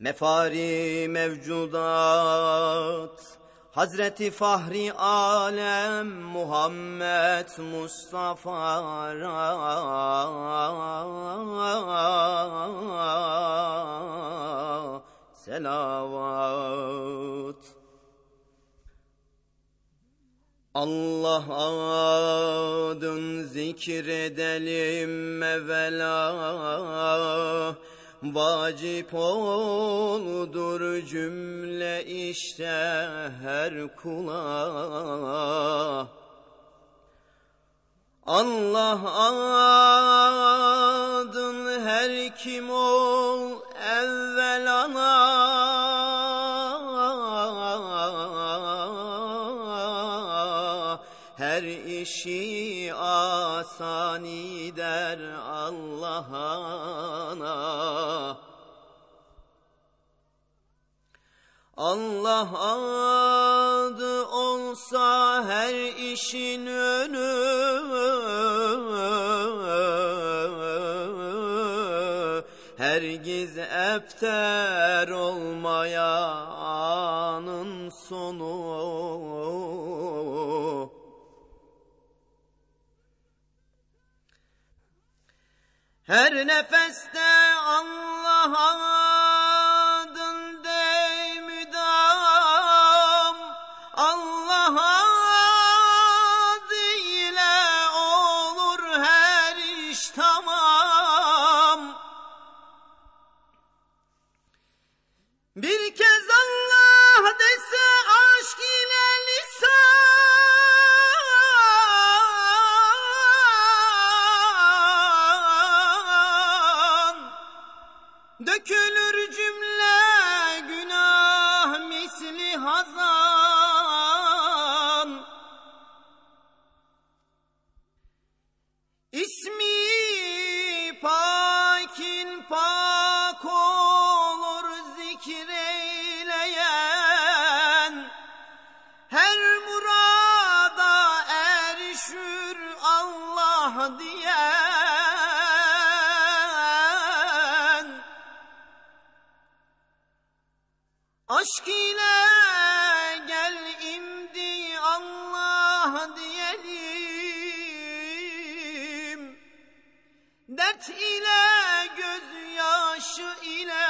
Mefari mevcudat Hazreti Fahri Alem Muhammed Mustafa selavat. Allah adın zikredelim mevela Vacip oldur cümle işte her kula. Allah adın her kim ol Her işi asani der Allah'ana Allah adı olsa her işin önü. Hergiz epter olmaya anın sonu Her nefeste Allah adın müdam. Allah adıyla olur her iş tamam. Bir kez hadiyen Aşk ile gel imdi Allah diyelim. Dert ile gözyaşı ile